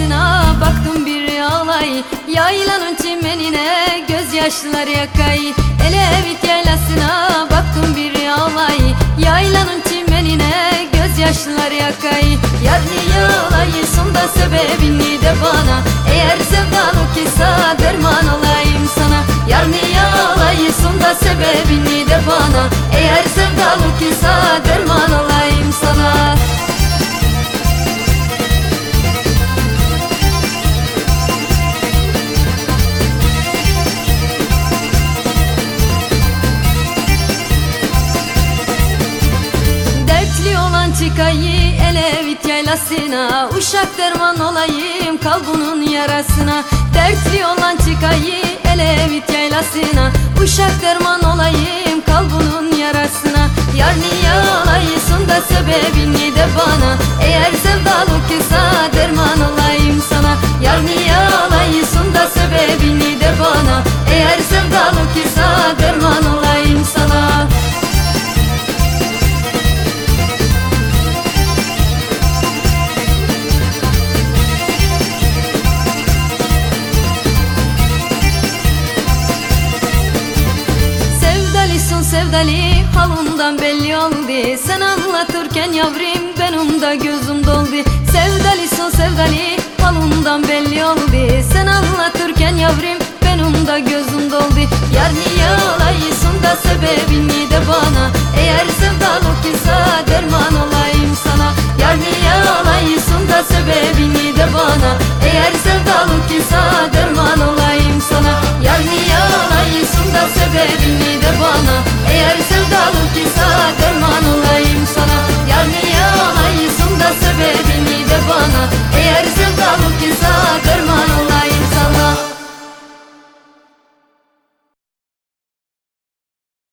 yaylasına baktım bir alay. Yaylanın çimenine gözyaşlar yakay. Elevit yaylasına baktım bir alay. Yaylanın çimenine gözyaşlar yakay. Yar niye alayısın da sebebini de bana. Eğer sevdalık ise derman olayım sana. Yar niye alayısın da sebebini de bana çıkayı elevit yaylasına Uşak derman olayım kalbunun yarasına. Dertli olan çıkayı elevit yaylasına Uşak derman olayım kalbunun yarasına. Yar niye alayısın da sebebini sevdali halından belli oldu. Sen anlatırken yavrim benim de gözüm doldu. Sevdali son sevdali halından belli oldu. Sen anlatırken yavrim benim de gözüm doldu. Yar niye ağlayısın da sebebini de bana? Eğer sevdalık ise derman olayım sana. Yar niye E aí Eğer que insan